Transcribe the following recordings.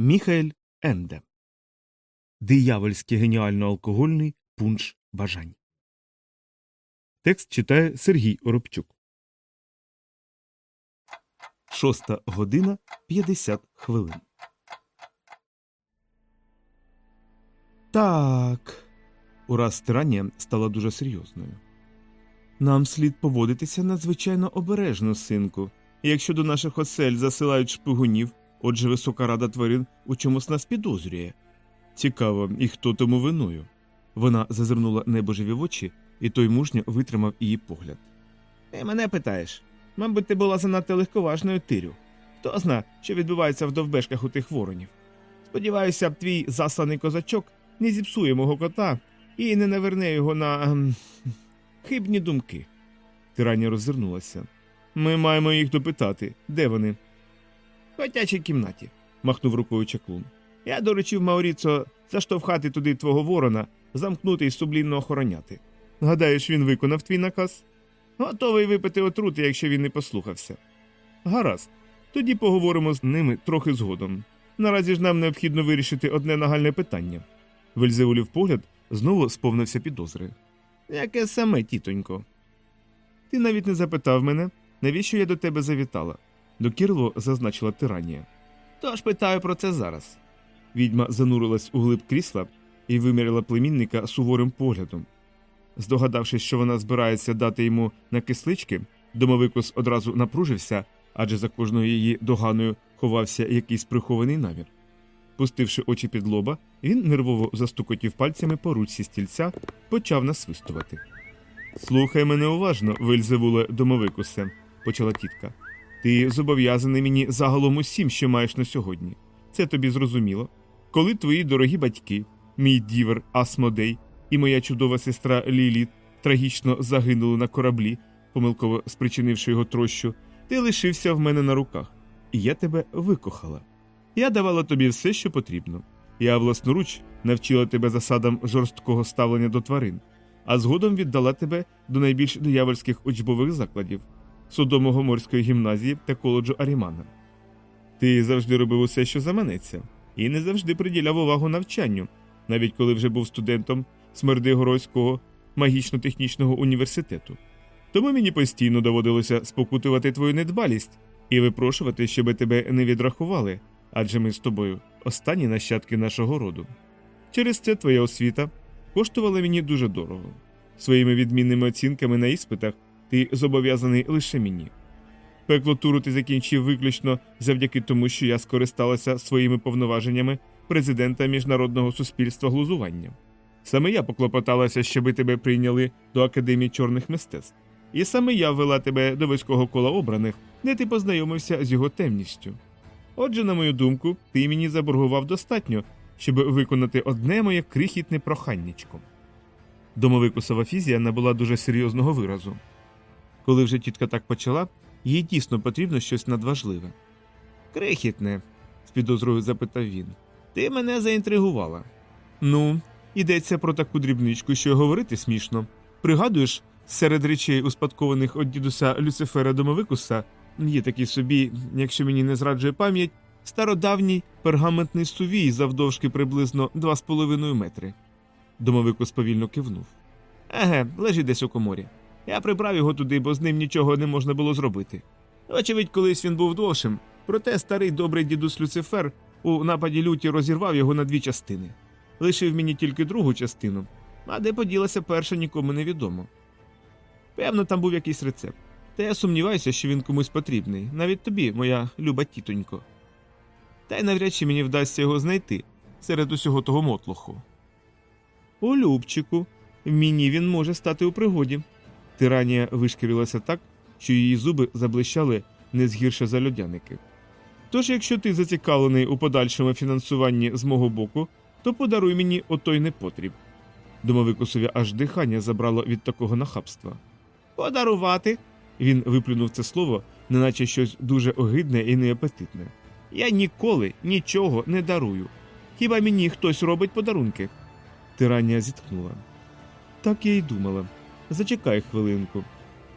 Міхаель Енде Диявольський геніально алкогольний пунш бажань. Текст читає Сергій Оробчук. Шоста година 50 хвилин. Так. Ураз стирання стала дуже серйозною. Нам слід поводитися надзвичайно обережно, синку. Якщо до наших осель засилають шпигунів, отже висока рада тварин у чомусь нас підозрює. Цікаво, і хто тому виною. Вона зазирнула небожеві в очі, і той мужньо витримав її погляд. Ти мене питаєш. Мабуть, ти була занадто легковажною тирю. Хто зна, що відбувається в довбешках у тих воронів. Сподіваюся, твій засланий козачок не зіпсує мого кота і не наверне його на ем, хибні думки. Тирання роззирнулася. Ми маємо їх допитати. Де вони? Котячій кімнаті, махнув рукою чаклун. Я доручив Мауріцо заштовхати туди твого ворона, замкнути і сублінно охороняти. Гадаєш, він виконав твій наказ? Готовий випити отрути, якщо він не послухався. Гаразд. Тоді поговоримо з ними трохи згодом. Наразі ж нам необхідно вирішити одне нагальне питання. Вельзеулів погляд знову сповнився підозри. Яке саме, тітонько? Ти навіть не запитав мене, навіщо я до тебе завітала. Докірливо зазначила тиранія. Тож питаю про це зараз. Відьма занурилась у глиб крісла і виміряла племінника суворим поглядом. Здогадавшись, що вона збирається дати йому на кислички, домовикус одразу напружився, адже за кожною її доганою ховався якийсь прихований намір. Пустивши очі під лоба, він нервово застукотів пальцями по ручці стільця, почав насвистувати. Слухай мене уважно, Вельзевуле домовикусе, почала тітка. Ти зобов'язаний мені загалом усім, що маєш на сьогодні. Це тобі зрозуміло. Коли твої дорогі батьки, мій дівер Асмодей і моя чудова сестра Ліліт трагічно загинули на кораблі, помилково спричинивши його трощу, ти лишився в мене на руках, і я тебе викохала. Я давала тобі все, що потрібно. Я власноруч навчила тебе засадам жорсткого ставлення до тварин, а згодом віддала тебе до найбільш диявольських учбових закладів Содомого-морської гімназії та коледжу Арімана. Ти завжди робив усе, що заманеться, і не завжди приділяв увагу навчанню, навіть коли вже був студентом Смердигородського магічно-технічного університету. Тому мені постійно доводилося спокутувати твою недбалість і випрошувати, щоби тебе не відрахували, адже ми з тобою останні нащадки нашого роду. Через це твоя освіта коштувала мені дуже дорого. Своїми відмінними оцінками на іспитах ти зобов'язаний лише мені. Пекло туру ти закінчив виключно завдяки тому, що я скористалася своїми повноваженнями президента міжнародного суспільства глузування. Саме я поклопоталася, щоби тебе прийняли до Академії чорних мистецтв, і саме я ввела тебе до вузького кола обраних, де ти познайомився з його темністю. Отже, на мою думку, ти мені заборгував достатньо, щоб виконати одне моє крихітне проханнячко. Домовикусова фізія набула дуже серйозного виразу. Коли вже тітка так почала, їй дійсно потрібно щось надважливе. Крихітне, з підозрою запитав він. Ти мене заінтригувала. Ну, йдеться про таку дрібничку, що й говорити смішно. Пригадуєш, серед речей, успадкованих від дідуся Люцифера Домовикуса, є такий собі, якщо мені не зраджує пам'ять, стародавній пергаментний сувій завдовжки приблизно 2,5 метри. Домовикус повільно кивнув. Еге, лежить десь у коморі. Я прибрав його туди, бо з ним нічого не можна було зробити. Очевидь, колись він був довшим, проте старий добрий дідусь Люцифер у нападі люті розірвав його на дві частини. Лишив мені тільки другу частину, а де поділася перша, нікому не відомо. Певно, там був якийсь рецепт. Та я сумніваюся, що він комусь потрібний, навіть тобі, моя люба тітонько. Та й навряд чи мені вдасться його знайти серед усього того мотлоху. О, Любчику, мені він може стати у пригоді. Тиранія вишкірилася так, що її зуби заблищали не згірше за льодяники. Тож, якщо ти зацікавлений у подальшому фінансуванні з мого боку, то подаруй мені отой непотріб. Домовикусові аж дихання забрало від такого нахабства. Подарувати. Він виплюнув це слово, неначе щось дуже огидне і неапетитне. Я ніколи нічого не дарую. Хіба мені хтось робить подарунки? Тиранія зітхнула. Так я й думала. Зачекай хвилинку.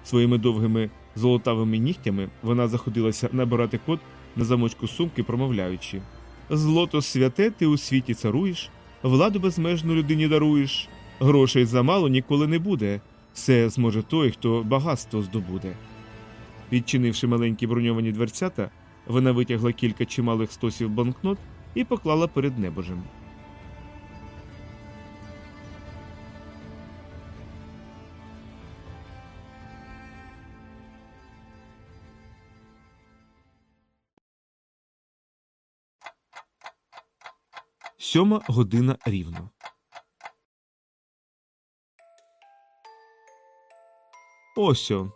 Своїми довгими золотавими нігтями вона заходилася набирати код на замочку сумки, промовляючи Злото святе ти у світі царуєш, владу безмежну людині даруєш, грошей замало ніколи не буде, все зможе той, хто багатство здобуде. Відчинивши маленькі броньовані дверцята, вона витягла кілька чималих стосів банкнот і поклала перед небожем. Сьома година рівно. Осьо.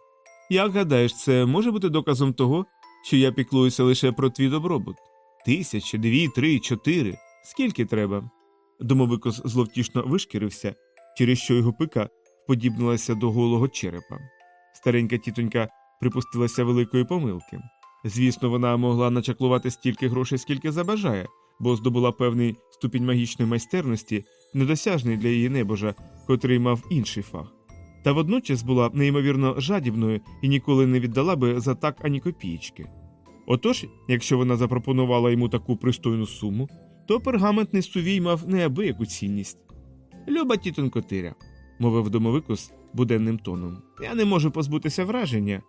Як гадаєш, це може бути доказом того, що я піклуюся лише про твій добробут? Тисяча, дві, три, чотири. Скільки треба? Домовикос зловтішно вишкірився, через що його пика подібнилася до голого черепа. Старенька тітонька припустилася великої помилки. Звісно, вона могла начаклувати стільки грошей, скільки забажає, бо здобула певний ступінь магічної майстерності, недосяжний для її небожа, котрий мав інший фах. Та водночас була неймовірно жадібною і ніколи не віддала би за так ані копієчки. Отож, якщо вона запропонувала йому таку пристойну суму, то пергаментний сувій мав неабияку цінність. Люба тітонько Тиря, мовив домовикус буденним тоном, я не можу позбутися враження,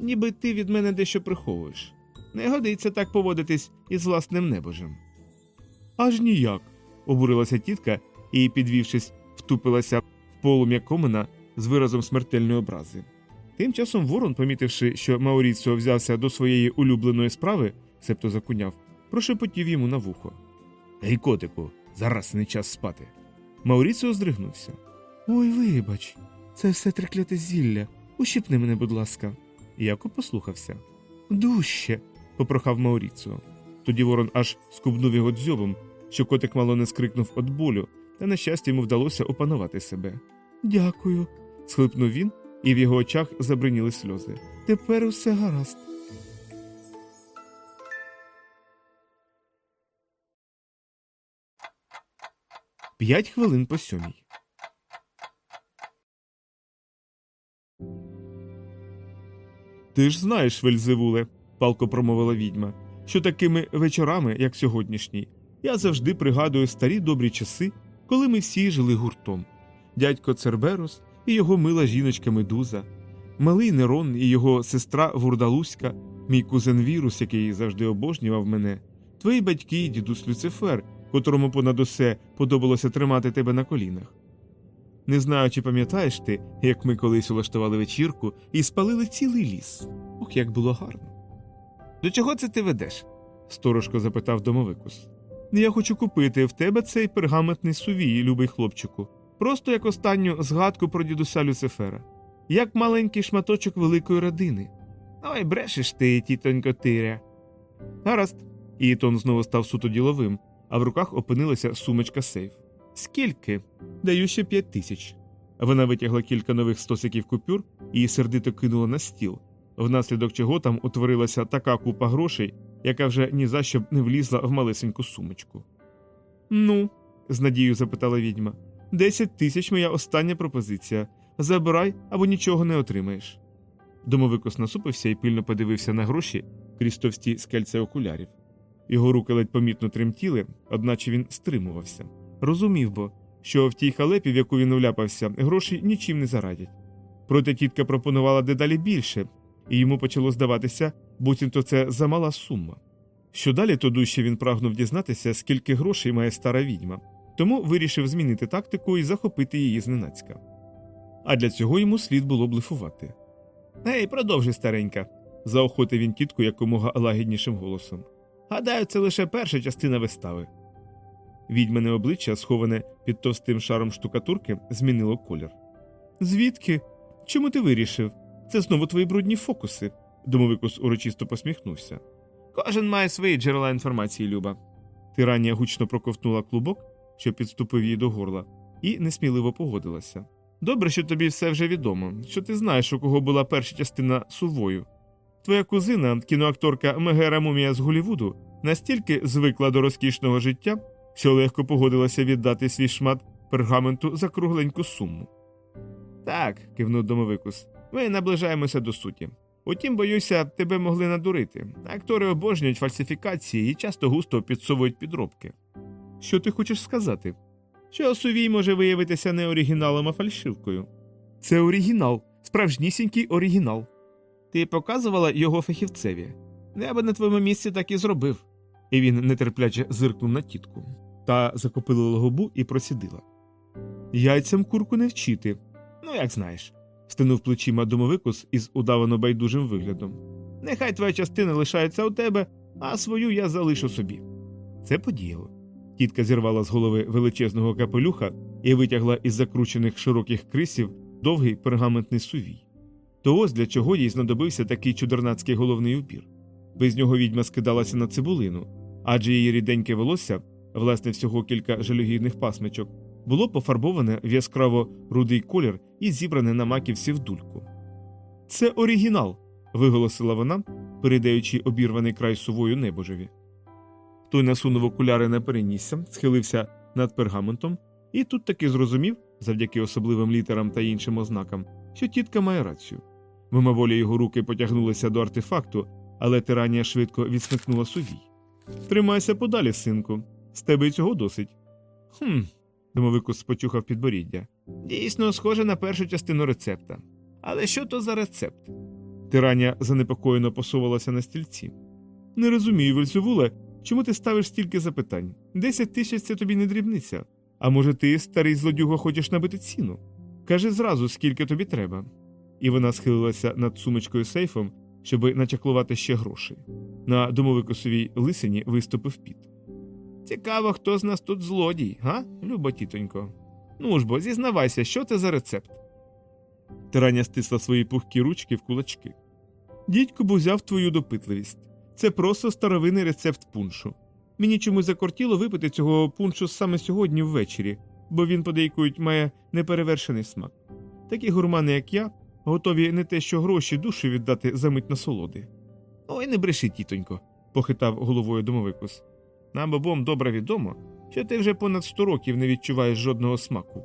ніби ти від мене дещо приховуєш. Не годиться так поводитись із власним небожем. Аж ніяк. обурилася тітка і, підвівшись, втупилася в полум'я комина з виразом смертельної образи. Тим часом Ворон, помітивши, що Мауріціо взявся до своєї улюбленої справи, себто закуняв, прошепотів йому на вухо. Гей, котику, зараз не час спати. Мауріціо здригнувся. Ой, вибач, це все трекляте зілля. Ущипни мене, будь ласка. Яко послухався. Дужче, попрохав Мауріціо. Тоді ворон аж скубнув його дзьобом, що котик мало не скрикнув від болю, та, на щастя, йому вдалося опанувати себе. Дякую, схлипнув він, і в його очах забриніли сльози. Тепер усе гаразд. П'ять хвилин по сьомій. Ти ж знаєш, Вельзевуле, палко промовила відьма, що такими вечорами, як сьогоднішній, я завжди пригадую старі добрі часи, коли ми всі жили гуртом. Дядько Церберус і його мила жіночка Медуза, малий Нерон і його сестра Вурдалуська, мій кузен Вірус, який завжди обожнював мене, твої батьки і дідусь Люцифер, котрому понад усе подобалося тримати тебе на колінах. Не знаю, чи пам'ятаєш ти, як ми колись улаштували вечірку і спалили цілий ліс. Ох, як було гарно. До чого це ти ведеш? сторожко запитав домовикус. Я хочу купити в тебе цей пергаментний сувій, любий хлопчику, просто як останню згадку про дідуся Люцифера, як маленький шматочок великої родини. Ой, брешеш ти, тітонько Тиря. Гаразд. І тон знову став суто діловим, а в руках опинилася сумочка сейф. Скільки? Даю ще п'ять тисяч. Вона витягла кілька нових стосиків купюр і сердито кинула на стіл, внаслідок чого там утворилася така купа грошей, яка вже ні за що б не влізла в малесеньку сумочку. Ну, з надією запитала відьма, десять тисяч моя остання пропозиція. Забирай або нічого не отримаєш. Домовикос насупився і пильно подивився на гроші крізь товсті скельця окулярів. Його руки ледь помітно тремтіли, одначе він стримувався. Розумів бо, що в тій халепі, в яку він вляпався, гроші нічим не зарадять. Проте тітка пропонувала дедалі більше, і йому почало здаватися, буцімто це замала сума. Що далі, то дужче він прагнув дізнатися, скільки грошей має стара відьма, тому вирішив змінити тактику і захопити її зненацька. А для цього йому слід було блефувати. Гей, продовжуй, старенька, заохотив він тітку якомога лагіднішим голосом. Гадаю, це лише перша частина вистави. Відьмане обличчя, сховане під товстим шаром штукатурки, змінило колір. Звідки? Чому ти вирішив? Це знову твої брудні фокуси. Домовикус урочисто посміхнувся. Кожен має свої джерела інформації, Люба. Тиранія гучно проковтнула клубок, що підступив їй до горла, і несміливо погодилася. Добре, що тобі все вже відомо, що ти знаєш, у кого була перша частина сувою. Твоя кузина, кіноакторка Мегера Мумія з Голівуду, настільки звикла до розкішного життя, що легко погодилася віддати свій шмат пергаменту за кругленьку суму. Так, кивнув домовикус, ми наближаємося до суті. Утім, боюся, тебе могли надурити. Актори обожнюють фальсифікації і часто густо підсовують підробки. Що ти хочеш сказати? Що сувій може виявитися не оригіналом, а фальшивкою. Це оригінал, справжнісінький оригінал. Ти показувала його фахівцеві. Я би на твоєму місці так і зробив. І він нетерпляче зиркнув на тітку. Та закопилила губу і просідила. Яйцям курку не вчити. Ну, як знаєш, стинув плечима домовикус із удавано байдужим виглядом. Нехай твоя частина лишається у тебе, а свою я залишу собі. Це подіяло. Тітка зірвала з голови величезного капелюха і витягла із закручених широких крисів довгий пергаментний сувій. То ось для чого їй знадобився такий чудернацький головний убір. Без нього відьма скидалася на цибулину, адже її ріденьке волосся, власне всього кілька жалюгідних пасмичок, було пофарбоване в яскраво рудий колір і зібране на маківці в дульку. Це оригінал. виголосила вона, передаючи обірваний край сувою небожеві. Той насунув окуляри на перенісся, схилився над пергаментом, і тут таки зрозумів, завдяки особливим літерам та іншим ознакам, що тітка має рацію. Мимоволі його руки потягнулися до артефакту, але тиранія швидко відсмикнула сувій. Тримайся подалі, синку, з тебе й цього досить. Хм. Домовикус спочухав підборіддя. Дійсно, схоже на першу частину рецепта. Але що то за рецепт? Тиранія занепокоєно посувалася на стільці. Не розумію, Вельсювуле, чому ти ставиш стільки запитань? Десять тисяч це тобі не дрібниця. А може, ти, старий злодюга, хочеш набити ціну? Кажи зразу, скільки тобі треба. І вона схилилася над сумочкою сейфом, щоби начаклувати ще грошей. На домовикосовій лисині виступив піт. Цікаво, хто з нас тут злодій, га, люба тітонько? Ну ж бо, зізнавайся, що це за рецепт? Тираня стисла свої пухкі ручки в кулачки. Дідько б узяв твою допитливість. Це просто старовинний рецепт пуншу. Мені чомусь закортіло випити цього пуншу саме сьогодні ввечері, бо він, подейкують, має неперевершений смак. Такі гурмани, як я, готові не те, що гроші душу віддати за мить насолоди. Ой, не бреши, тітонько, похитав головою домовикус. Нам обом добре відомо, що ти вже понад сто років не відчуваєш жодного смаку.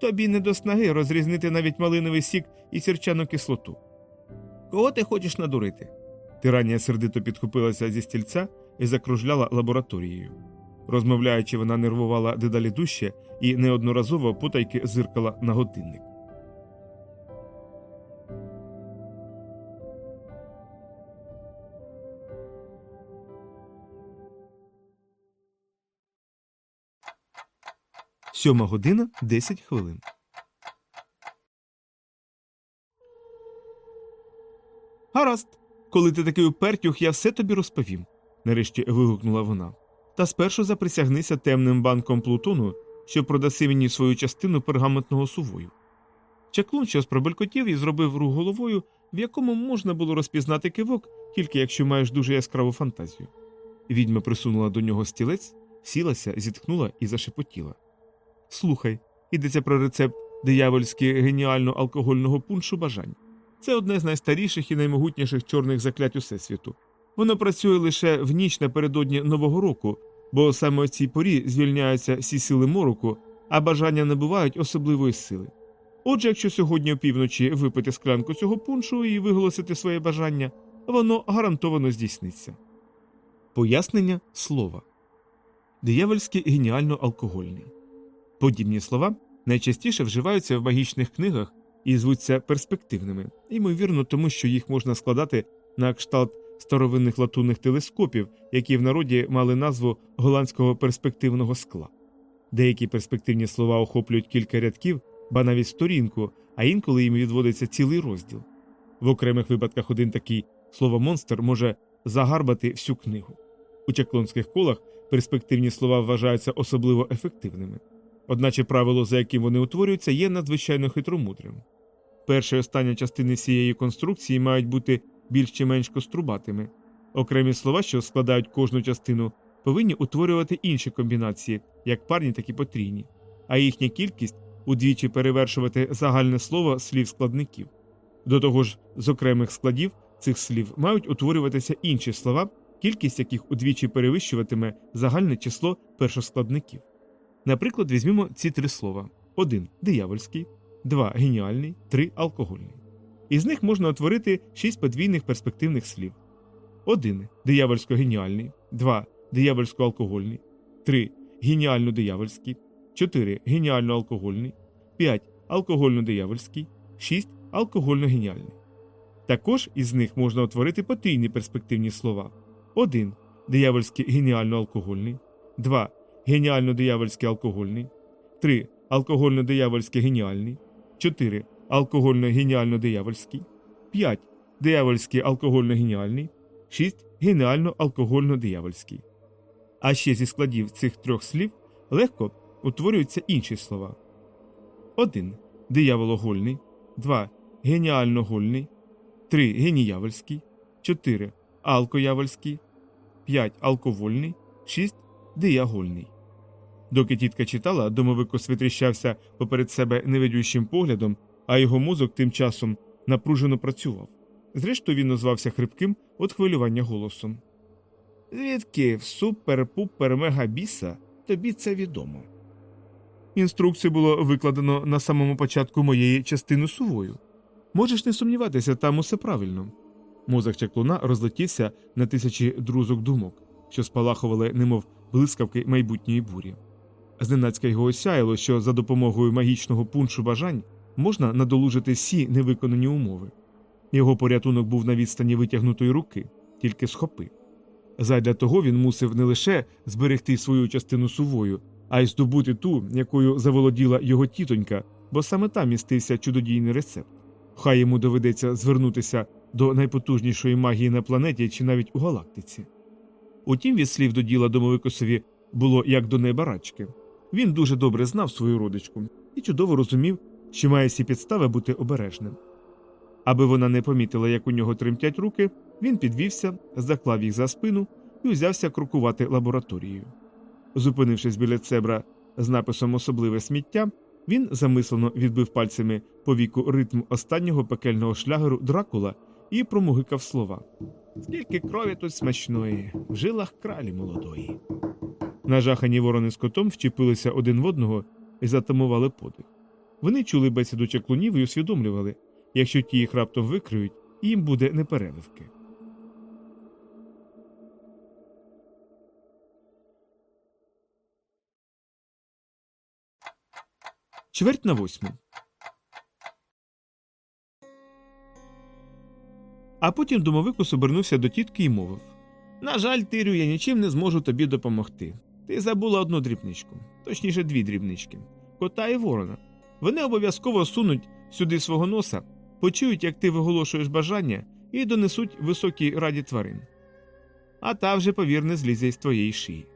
Тобі не до снаги розрізнити навіть малиновий сік і сірчану кислоту. Кого ти хочеш надурити? Тиранія сердито підхопилася зі стільця і закружляла лабораторією. Розмовляючи, вона нервувала дедалі дужче і неодноразово потайки зиркала на годинник. Сьома година 10 хвилин. Гаразд. Коли ти такий упертюх, я все тобі розповім, нарешті вигукнула вона. Та спершу заприсягнися темним банком Плутону, що продаси мені свою частину пергаментного сувою. Чаклун щось пробелькотів і зробив рух головою, в якому можна було розпізнати кивок, тільки якщо маєш дуже яскраву фантазію. Відьма присунула до нього стілець, сілася, зітхнула і зашепотіла. Слухай, йдеться про рецепт диявольськи геніально алкогольного пуншу бажань. Це одне з найстаріших і наймогутніших чорних заклять усесвіту. Воно працює лише в ніч напередодні Нового року, бо саме у цій порі звільняються всі сили мороку, а бажання набувають особливої сили. Отже, якщо сьогодні опівночі випити склянку цього пуншу і виголосити своє бажання, воно гарантовано здійсниться. Пояснення слова диявольський геніально алкогольний. Подібні слова найчастіше вживаються в магічних книгах і звуться перспективними, ймовірно, тому що їх можна складати на кшталт старовинних латунних телескопів, які в народі мали назву голландського перспективного скла. Деякі перспективні слова охоплюють кілька рядків, ба навіть сторінку, а інколи їм відводиться цілий розділ. В окремих випадках один такий слово монстр може загарбати всю книгу. У чаклонських колах перспективні слова вважаються особливо ефективними. Одначе правило, за яким вони утворюються, є надзвичайно хитромудрим. Перша і остання частини цієї конструкції мають бути більш чи менш кострубатими. Окремі слова, що складають кожну частину, повинні утворювати інші комбінації, як парні, так і потрійні, а їхня кількість удвічі перевершувати загальне слово слів складників. До того ж, з окремих складів цих слів мають утворюватися інші слова, кількість яких удвічі перевищуватиме загальне число першоскладників. Наприклад, візьмемо ці три слова: 1. диявольський, 2. геніальний, 3. алкогольний. Із них можна утворити шість подвійних перспективних слів: 1. Диявольсько геніальний, 2. Диявольсько алкогольний, 3. Геніально диявольський, 4. Геніально алкогольний, 5. Алкогольно диявольський, 6. Алкогольно геніальний. Також із них можна утворити потрійні перспективні слова: 1. Диявольський геніально алкогольний, 2. Геніально диявольський алкогольний, 3. Алкогольно диявольський геніальний, 4. Алкогольно геніально диявольський, 5. Диявольський алкогольно геніальний, 6. Геніально алкогольно диявольський. А ще зі складів цих трьох слів легко утворюються інші слова: 1. Диявологольний, 2. Геніальногольний, 3. Геніявольський, 4. Алкоявольський, 5. Алковольний, 6. Диягольний. Доки тітка читала, домовикос витріщався поперед себе невидющим поглядом, а його мозок тим часом напружено працював. Зрештою, він назвався хрипким від хвилювання голосом. Звідки в супер-пупер-мегабіса тобі це відомо? Інструкцію було викладено на самому початку моєї частини сувою. Можеш не сумніватися, там усе правильно. Мозок чаклуна розлетівся на тисячі друзок думок, що спалахували, немов блискавки майбутньої бурі. Зненацька його осяяло, що за допомогою магічного пуншу бажань можна надолужити всі невиконані умови. Його порятунок був на відстані витягнутої руки, тільки схопи. Задля того він мусив не лише зберегти свою частину сувою, а й здобути ту, якою заволоділа його тітонька, бо саме там містився чудодійний рецепт. Хай йому доведеться звернутися до найпотужнішої магії на планеті чи навіть у галактиці. Утім, від слів до діла домовикосові було як до небарачки. Він дуже добре знав свою родичку і чудово розумів, що має всі підстави бути обережним. Аби вона не помітила, як у нього тремтять руки, він підвівся, заклав їх за спину і узявся крокувати лабораторією. Зупинившись біля цебра з написом Особливе сміття, він замислено відбив пальцями по віку ритм останнього пекельного шлягеру Дракула і промугикав слова Скільки крові тут смачної, в жилах кралі молодої. Нажахані ворони з котом вчепилися один в одного і затамували подих. Вони чули бесіду чаклунів і усвідомлювали якщо ті їх раптом викриють, їм буде непереливки. Чверть на восьму. А потім домовикус обернувся до тітки і мовив На жаль, Тирю, я нічим не зможу тобі допомогти. Ти забула одну дрібничку, точніше, дві дрібнички кота і ворона. Вони обов'язково сунуть сюди свого носа, почують, як ти виголошуєш бажання, і донесуть високій раді тварин. А та вже, повір, не злізе із твоєї шиї.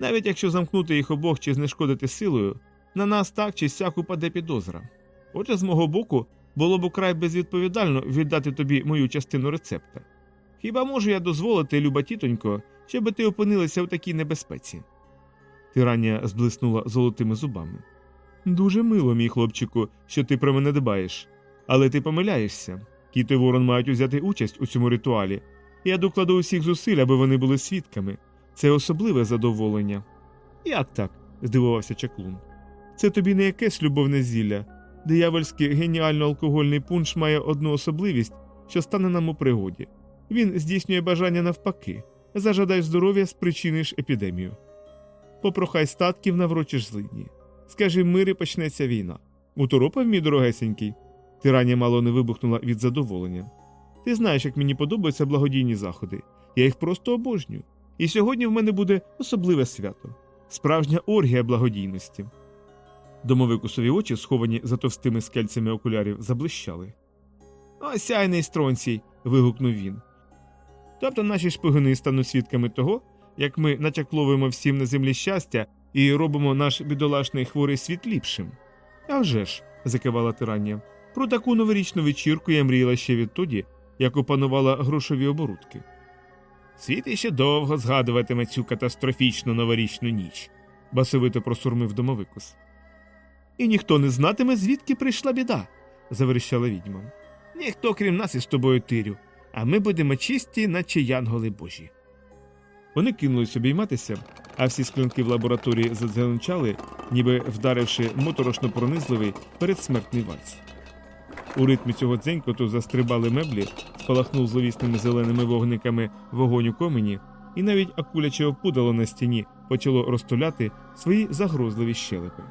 Навіть якщо замкнути їх обох чи знешкодити силою, на нас так чи сяк упаде підозра. Отже, з мого боку, було б украй безвідповідально віддати тобі мою частину рецепта. Хіба можу я дозволити, люба тітонько, щоби ти опинилася в такій небезпеці? Тирання зблиснула золотими зубами. Дуже мило, мій хлопчику, що ти про мене дбаєш. Але ти помиляєшся. Кіт і ворон мають взяти участь у цьому ритуалі. Я докладу усіх зусиль, аби вони були свідками. Це особливе задоволення. Як так? здивувався чаклун. Це тобі не якесь любовне зілля. Диявольський геніально алкогольний пунш має одну особливість, що стане нам у пригоді. Він здійснює бажання навпаки. Зажадай здоров'я, спричиниш епідемію. Попрохай статків, наврочиш злидні. Скажи мир і почнеться війна. Уторопав, мій дорогесенький. Тирання мало не вибухнула від задоволення. Ти знаєш, як мені подобаються благодійні заходи. Я їх просто обожнюю. І сьогодні в мене буде особливе свято справжня оргія благодійності. Домовикусові очі, сховані за товстими скельцями окулярів, заблищали. Осяйний стронцій. вигукнув він. Тобто наші шпигуни стануть свідками того, як ми натякловуємо всім на землі щастя і робимо наш бідолашний хворий світ ліпшим. «А вже ж», – закивала тирання. Про таку новорічну вечірку я мріяла ще відтоді, як опанувала грошові оборудки. Світ іще довго згадуватиме цю катастрофічну новорічну ніч, басовито просурмив домовикус. І ніхто не знатиме, звідки прийшла біда, заверещала відьма. Ніхто, крім нас із тобою тирю, а ми будемо чисті, наче янголи божі. Вони кинулись обійматися, а всі склянки в лабораторії задзеленчали, ніби вдаривши моторошно пронизливий передсмертний вальс. У ритмі цього дзенькоту застрибали меблі, спалахнув зловісними зеленими вогниками вогонь у комені, і навіть акуляче опудало на стіні почало розтуляти свої загрозливі щелепи.